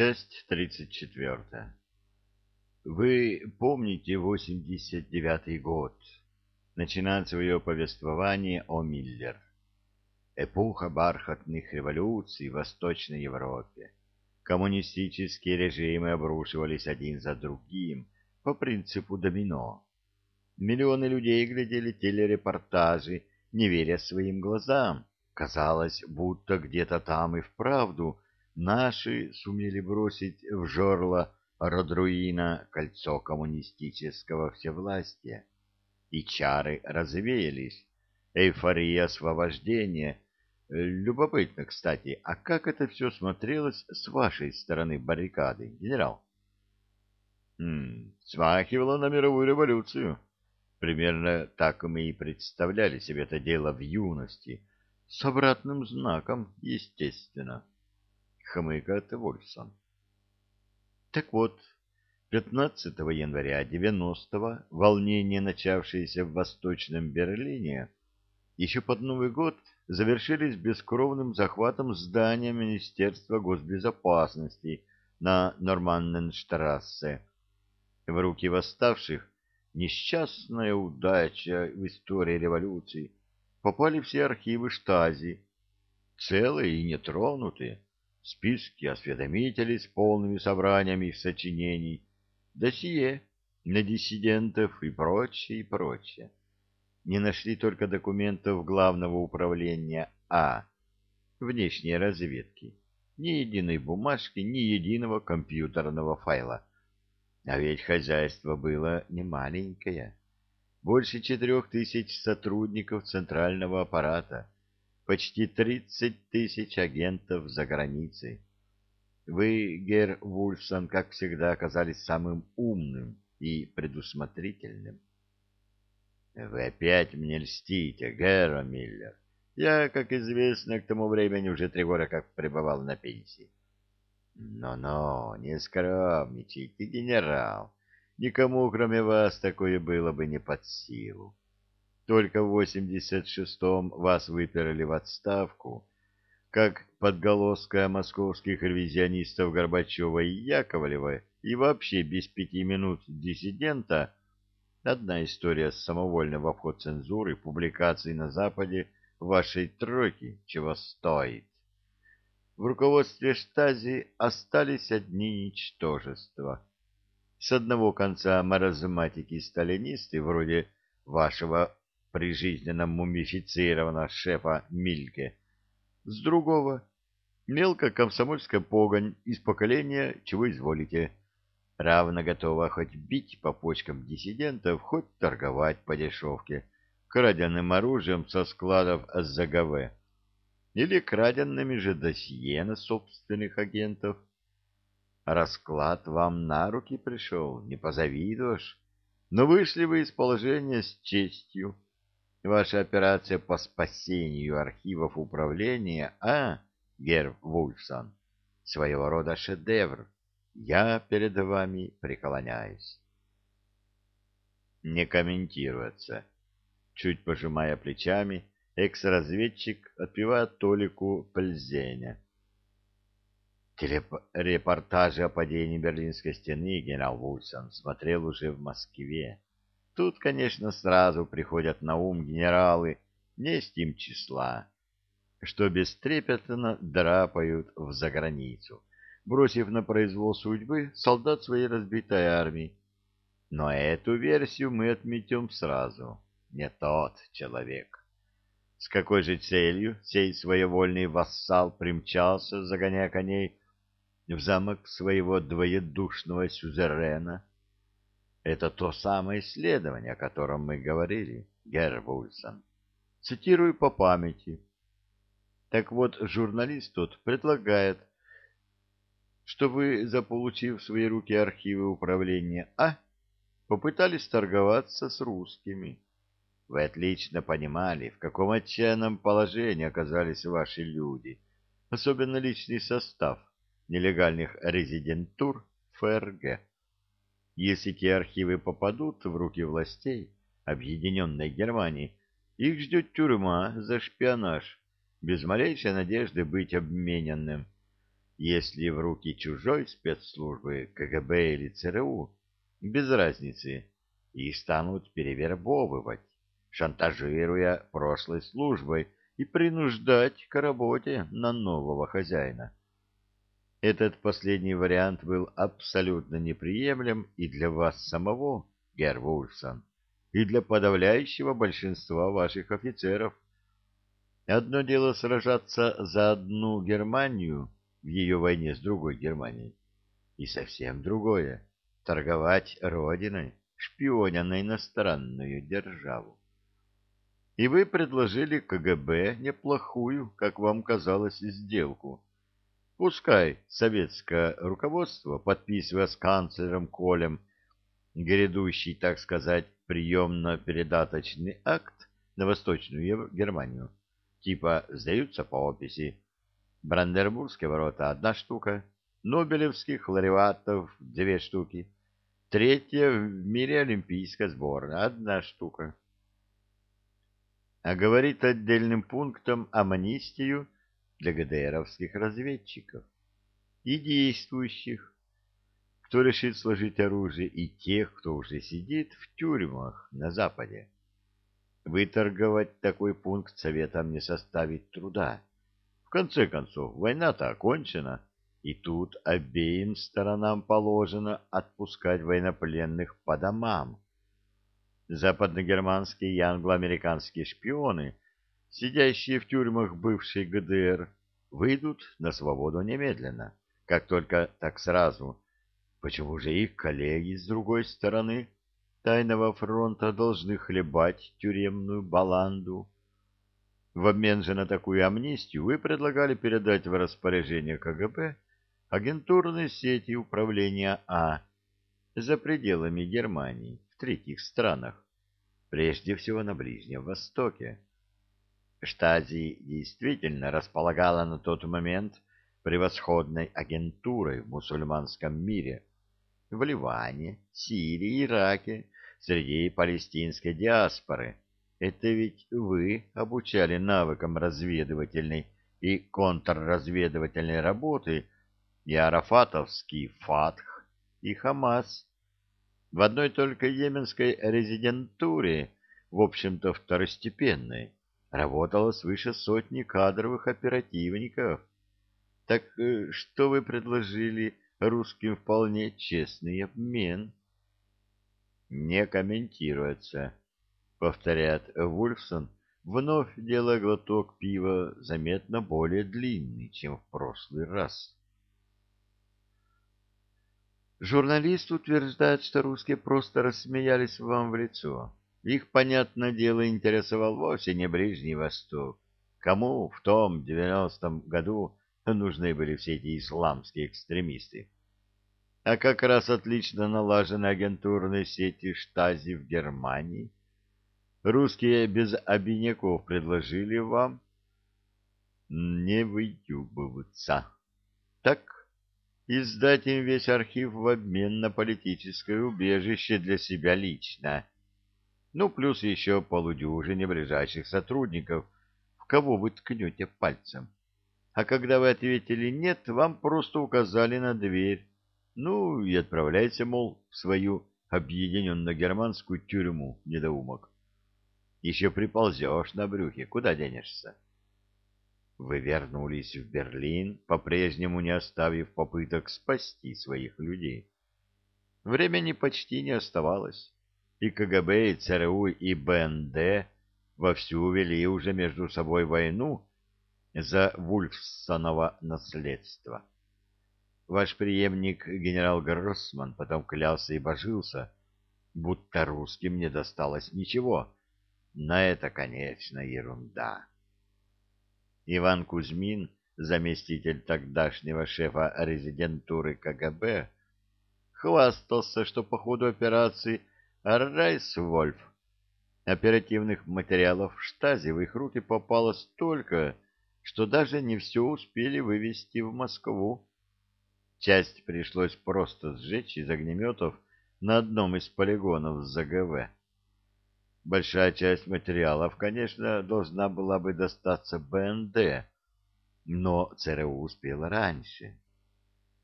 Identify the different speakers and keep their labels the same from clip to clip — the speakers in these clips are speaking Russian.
Speaker 1: Часть тридцать четвертая. Вы помните восемьдесят девятый год. Начинает свое повествование о Миллер. Эпоха бархатных революций в Восточной Европе. Коммунистические режимы обрушивались один за другим по принципу домино. Миллионы людей глядели телерепортажи, не веря своим глазам. Казалось, будто где-то там и вправду наши сумели бросить в жорло Родруина кольцо коммунистического всевластия. И чары развеялись. Эйфория освобождения. Любопытно, кстати, а как это все смотрелось с вашей стороны баррикады, генерал? Хм, смахивало на мировую революцию. Примерно так мы и представляли себе это дело в юности, с обратным знаком, естественно. Хмыкает Вольсон. Так вот, 15 января 90-го волнения, начавшиеся в Восточном Берлине, еще под Новый год завершились бескровным захватом здания Министерства госбезопасности на Норманненштрассе. В руки восставших несчастная удача в истории революции попали все архивы Штази, целые и нетронутые, списки осведомителей с полными собраниями их сочинений, досье на диссидентов и прочее, и прочее. Не нашли только документов Главного управления А, внешней разведки, ни единой бумажки, ни единого компьютерного файла. А ведь хозяйство было немаленькое. Больше четырех тысяч сотрудников центрального аппарата — почти тридцать тысяч агентов за границей. Вы, Гер Вульфсон, как всегда, оказались самым умным и предусмотрительным. Вы опять мне льстите, Герра Миллер. Я, как известно, к тому времени уже три года как пребывал на пенсии. Но-но, не скромничайте, генерал. Никому, кроме вас, такое было бы не под силу. Только в 86-м вас выперли в отставку, как подголоска московских ревизионистов Горбачева и Яковлева, и вообще без пяти минут диссидента, одна история самовольного обход цензуры, публикаций на Западе вашей тройки чего стоит. В руководстве штази остались одни ничтожества. С одного конца маразматики-сталинисты, вроде вашего прижизненном мумифицированного шефа Мильке, с другого — мелкая комсомольская погонь из поколения «Чего изволите», равно готова хоть бить по почкам диссидентов, хоть торговать по дешевке, краденным оружием со складов ЗГВ или краденными же досье на собственных агентов. Расклад вам на руки пришел, не позавидуешь, но вышли вы из положения с честью, Ваша операция по спасению архивов управления, а, Герр Вульфсон, своего рода шедевр. Я перед вами преклоняюсь. Не комментируется. Чуть пожимая плечами, экс-разведчик отпевает Толику Пельзеня. Телерепортажи о падении Берлинской стены генерал Вульсон смотрел уже в Москве. Тут, конечно, сразу приходят на ум генералы не с тем числа, что бестрепетно драпают в заграницу, бросив на произвол судьбы солдат своей разбитой армии. Но эту версию мы отметем сразу. Не тот человек. С какой же целью сей своевольный вассал примчался, загоняя коней, в замок своего двоедушного сюзерена? Это то самое исследование, о котором мы говорили, Герр Вульсон. Цитирую по памяти. Так вот, журналист тут предлагает, что вы, заполучив в свои руки архивы управления А, попытались торговаться с русскими. Вы отлично понимали, в каком отчаянном положении оказались ваши люди, особенно личный состав нелегальных резидентур ФРГ. Если те архивы попадут в руки властей Объединенной Германии, их ждет тюрьма за шпионаж, без малейшей надежды быть обмененным. если в руки чужой спецслужбы КГБ или ЦРУ, без разницы, их станут перевербовывать, шантажируя прошлой службой и принуждать к работе на нового хозяина. Этот последний вариант был абсолютно неприемлем и для вас самого, Герр Вульфсон, и для подавляющего большинства ваших офицеров. Одно дело сражаться за одну Германию в ее войне с другой Германией, и совсем другое — торговать родиной, шпионя на иностранную державу. И вы предложили КГБ неплохую, как вам казалось, сделку. Пускай советское руководство, подписывая с канцлером Колем грядущий, так сказать, приемно-передаточный акт на Восточную Германию, типа сдаются по описи, Брандербургские ворота — одна штука, Нобелевских лауреатов — две штуки, третья в мире олимпийская сборная — одна штука. А говорит отдельным пунктом амнистию для ГДРовских разведчиков и действующих, кто решит сложить оружие, и тех, кто уже сидит в тюрьмах на Западе. Выторговать такой пункт советам не составит труда. В конце концов, война-то окончена, и тут обеим сторонам положено отпускать военнопленных по домам. Западногерманские и англоамериканские шпионы, сидящие в тюрьмах бывшей ГДР, выйдут на свободу немедленно, как только так сразу. Почему же их коллеги с другой стороны тайного фронта должны хлебать тюремную баланду? В обмен же на такую амнистию вы предлагали передать в распоряжение КГБ агентурные сети управления А за пределами Германии, в третьих странах, прежде всего на Ближнем Востоке. Штази действительно располагала на тот момент превосходной агентурой в мусульманском мире, в Ливане, Сирии, Ираке, среди палестинской диаспоры – это ведь вы обучали навыкам разведывательной и контрразведывательной работы и Арафатовский ФАТХ, и Хамас. В одной только йеменской резидентуре, в общем-то второстепенной, работало свыше сотни кадровых оперативников. Так э, что вы предложили русским вполне честный обмен? Не комментируется повторяет Вульфсон, вновь делая глоток пива заметно более длинный, чем в прошлый раз. Журналист утверждает, что русские просто рассмеялись вам в лицо. Их, понятное дело, интересовал вовсе не Ближний Восток. Кому в том девяностом году нужны были все эти исламские экстремисты? А как раз отлично налажены агентурные сети штази в Германии, Русские без обиняков предложили вам не выюбываться. Так, и сдать им весь архив в обмен на политическое убежище для себя лично. Ну, плюс еще полудюжине ближайших сотрудников, в кого вы ткнете пальцем. А когда вы ответили «нет», вам просто указали на дверь. Ну, и отправляйте, мол, в свою объединенно-германскую тюрьму, недоумок. Еще приползешь на брюхе, куда денешься? Вы вернулись в Берлин, по-прежнему не оставив попыток спасти своих людей. Времени почти не оставалось, и КГБ, и ЦРУ, и БНД вовсю вели уже между собой войну за Вульфсонова наследство. Ваш преемник генерал Гроссман потом клялся и божился, будто русским не досталось ничего, но это, конечно, ерунда. Иван Кузьмин, заместитель тогдашнего шефа резидентуры КГБ, хвастался, что по ходу операции «Райсвольф» оперативных материалов в штазе в их руки попало столько, что даже не все успели вывести в Москву. Часть пришлось просто сжечь из огнеметов на одном из полигонов ЗГВ. Большая часть материалов, конечно, должна была бы достаться БНД, но ЦРУ успела раньше.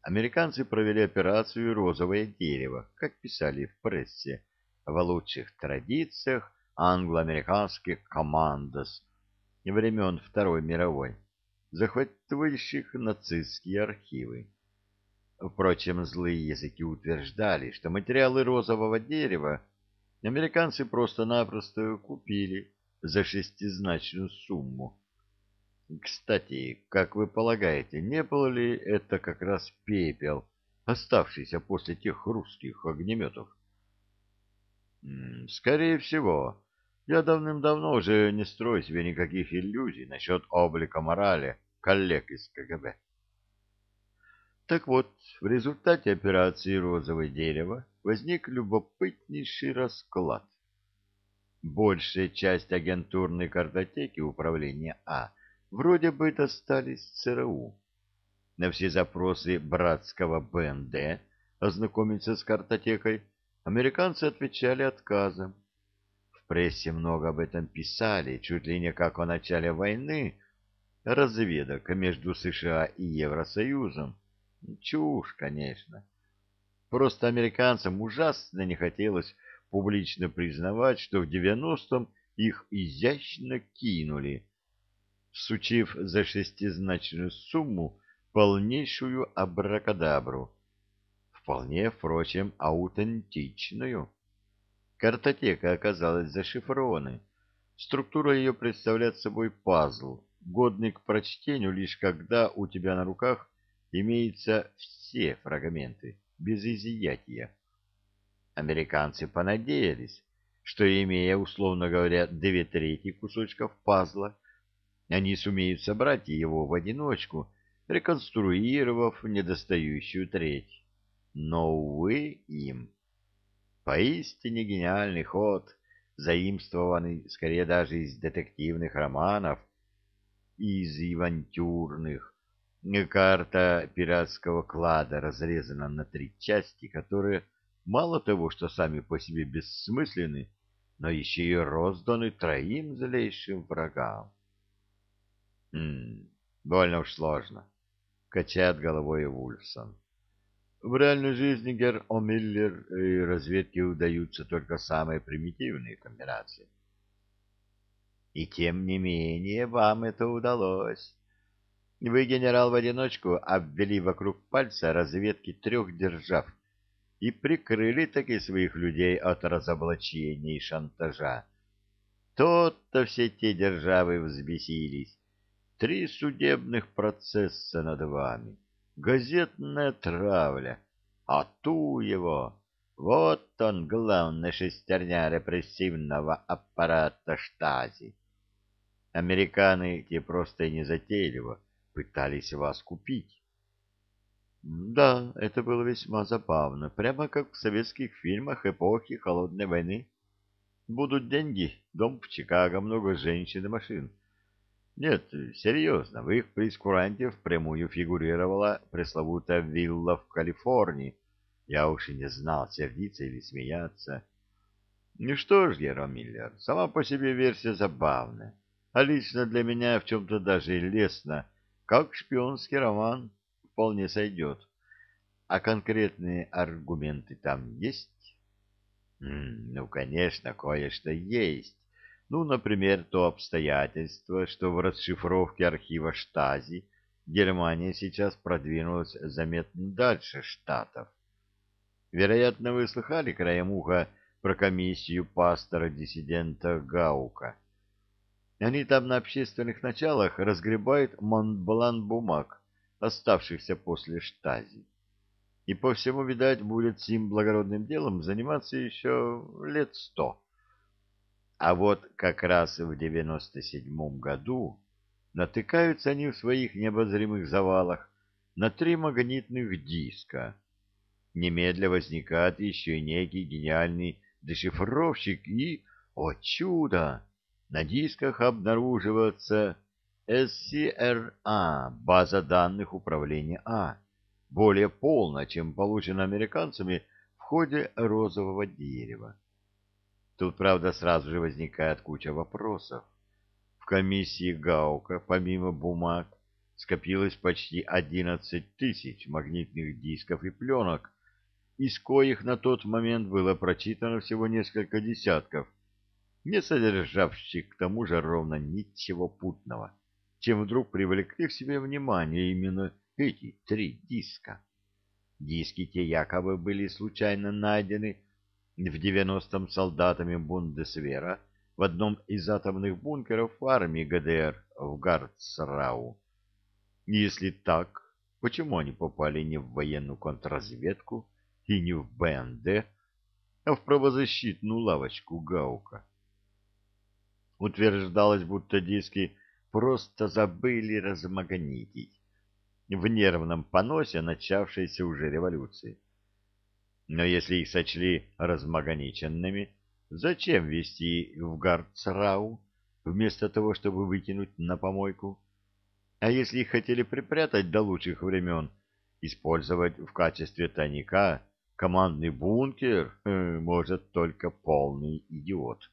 Speaker 1: американцы провели операцию «Розовое дерево», как писали в прессе, в лучших традициях англо-американских командос времен Второй мировой, захватывающих нацистские архивы. Впрочем, злые языки утверждали, что материалы розового дерева американцы просто-напросто купили за шестизначную сумму. Кстати, как вы полагаете, не был ли это как раз пепел, оставшийся после тех русских огнеметов? Скорее всего. Я давным-давно уже не строю себе никаких иллюзий насчет облика морали коллег из КГБ. Так вот, в результате операции «Розовое дерево» возник любопытнейший расклад. Большая часть агентурной картотеки управления А вроде бы достались ЦРУ. На все запросы братского БНД ознакомиться с картотекой американцы отвечали отказом. В прессе много об этом писали, чуть ли не как о начале войны разведок между США и Евросоюзом Чушь, конечно. Просто американцам ужасно не хотелось публично признавать, что в девяностом их изящно кинули, сучив за шестизначную сумму полнейшую абракадабру. Вполне, впрочем, аутентичную. Картотека оказалась зашифрованной. Структура ее представляет собой пазл, годный к прочтению лишь когда у тебя на руках имеются все фрагменты, без изъятия. Американцы понадеялись, что, имея, условно говоря, две трети кусочков пазла, они сумеют собрать его в одиночку, реконструировав недостающую треть. Но, увы, им. Поистине гениальный ход, заимствованный скорее даже из детективных романов, из авантюрных, Карта пиратского клада разрезана на три части, которые мало того, что сами по себе бессмысленны, но еще и розданы троим злейшим врагам. «Хм, больно уж сложно», — качает головой Вульфсон. В реальной жизни Гер О'Миллер и разведке удаются только самые примитивные комбинации. И тем не менее вам это удалось. Вы, генерал, в одиночку обвели вокруг пальца разведки трех держав и прикрыли таки своих людей от разоблачения и шантажа. Тот-то все те державы взбесились. Три судебных процесса над вами, газетная травля, а ту его... Вот он, главная шестерня репрессивного аппарата штази. Американы те просто и незатейливо пытались вас купить. Да, это было весьма забавно, прямо как в советских фильмах эпохи Холодной войны. Будут деньги, дом в Чикаго, много женщин и машин. Нет, серьезно, в их прескуранте впрямую фигурировала пресловутая вилла в Калифорнии. Я уж и не знал, сердиться или смеяться. Ну что ж, Геро Миллер, сама по себе версия забавная, а лично для меня в чем-то даже и лестно — как шпионский роман вполне сойдет. А конкретные аргументы там есть? ну, конечно, кое-что есть. Ну, например, то обстоятельство, что в расшифровке архива Штази Германия сейчас продвинулась заметно дальше Штатов. Вероятно, вы слыхали краем уха про комиссию пастора-диссидента Гаука. Они там на общественных началах разгребают монблан бумаг, оставшихся после штази. И по всему, видать, будет сим благородным делом заниматься еще лет сто. А вот как раз в девяносто седьмом году натыкаются они в своих необозримых завалах на три магнитных диска. Немедля возникает еще и некий гениальный дешифровщик и, о чудо, на дисках обнаруживается SCRA, база данных управления А, более полная, чем получена американцами в ходе розового дерева. Тут, правда, сразу же возникает куча вопросов. В комиссии Гаука, помимо бумаг, скопилось почти 11 тысяч магнитных дисков и пленок, из коих на тот момент было прочитано всего несколько десятков, не содержавших к тому же ровно ничего путного, чем вдруг привлекли к себе внимание именно эти три диска. Диски те якобы были случайно найдены в 90-м солдатами Бундесвера в одном из атомных бункеров армии ГДР в Гарцрау. Если так, почему они попали не в военную контрразведку и не в БНД, а в правозащитную лавочку Гаука? Утверждалось, будто диски просто забыли размагнитить в нервном поносе начавшейся уже революции. Но если их сочли размагониченными, зачем везти в Гарцрау, вместо того, чтобы выкинуть на помойку? А если их хотели припрятать до лучших времен, использовать в качестве тайника командный бункер э, может только полный идиот.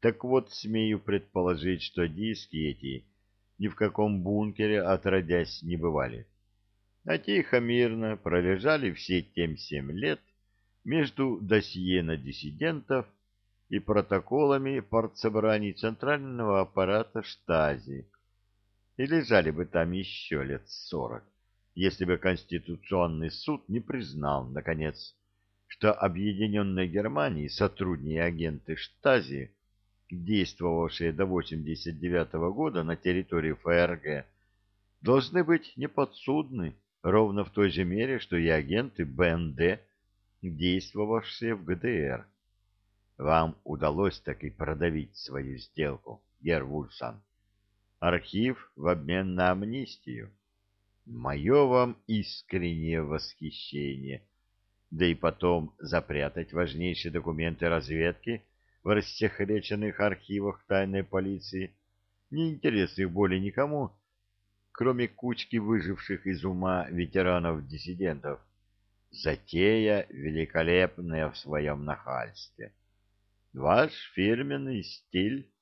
Speaker 1: Так вот, смею предположить, что диски эти ни в каком бункере отродясь не бывали. А тихо, мирно пролежали все тем семь лет между досье на диссидентов и протоколами партсобраний Центрального аппарата Штази. И лежали бы там еще лет сорок, если бы Конституционный суд не признал, наконец, что объединенной Германии сотрудники агенты Штази действовавшие до 89 -го года на территории ФРГ, должны быть неподсудны ровно в той же мере, что и агенты БНД, действовавшие в ГДР. Вам удалось таки продавить свою сделку, Гер Вульсан. Архив в обмен на амнистию. Мое вам искреннее восхищение. Да и потом запрятать важнейшие документы разведки – в рассекреченных архивах тайной полиции, не интересных более никому, кроме кучки выживших из ума ветеранов-диссидентов. Затея великолепная в своем нахальстве. Ваш фирменный стиль?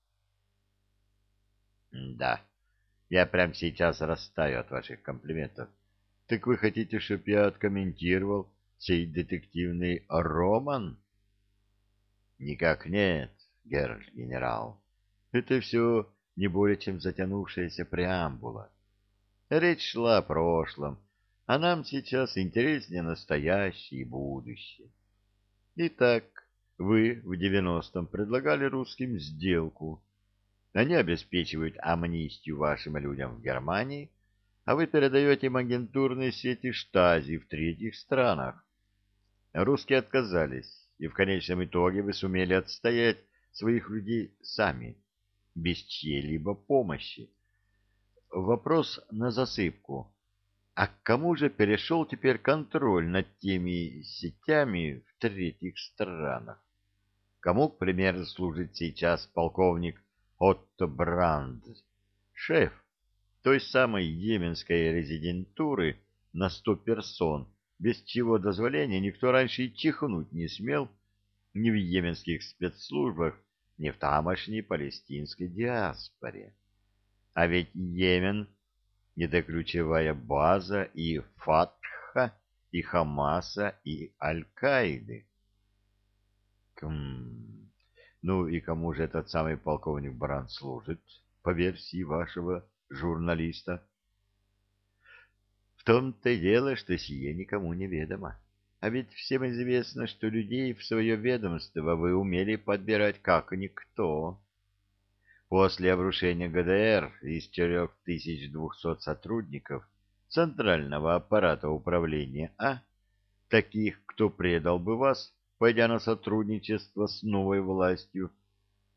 Speaker 1: Да, я прямо сейчас растаю от ваших комплиментов. Так вы хотите, чтобы я откомментировал сей детективный роман? Никак нет, герр-генерал. Это все не более чем затянувшаяся преамбула. Речь шла о прошлом, а нам сейчас интереснее настоящее и будущее. Итак, вы в девяностом предлагали русским сделку. Они обеспечивают амнистию вашим людям в Германии, а вы передаете им агентурные сети штази в третьих странах. Русские отказались и в конечном итоге вы сумели отстоять своих людей сами, без чьей-либо помощи. Вопрос на засыпку. А к кому же перешел теперь контроль над теми сетями в третьих странах? Кому, к примеру, служит сейчас полковник Отто Бранд, шеф той самой йеменской резидентуры на сто персон, без чего дозволения никто раньше и чихнуть не смел ни в йеменских спецслужбах, ни в тамошней палестинской диаспоре. А ведь Йемен — это база и Фатха, и Хамаса, и Аль-Каиды. Км. Ну и кому же этот самый полковник Баран служит, по версии вашего журналиста? В том-то дело, что сие никому не ведомо. А ведь всем известно, что людей в свое ведомство вы умели подбирать как никто. После обрушения ГДР из 4200 сотрудников Центрального аппарата управления А, таких, кто предал бы вас, пойдя на сотрудничество с новой властью,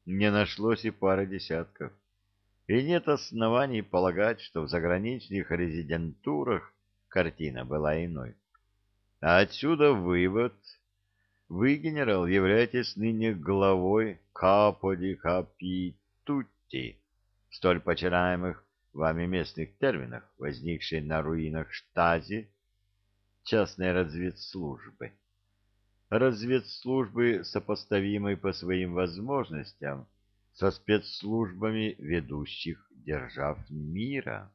Speaker 1: не нашлось и пары десятков и нет оснований полагать, что в заграничных резидентурах картина была иной. А отсюда вывод. Вы, генерал, являетесь ныне главой Каподи Капитути, столь почитаемых вами местных терминах, возникшей на руинах Штази, частной разведслужбы. Разведслужбы, сопоставимой по своим возможностям со спецслужбами ведущих держав мира.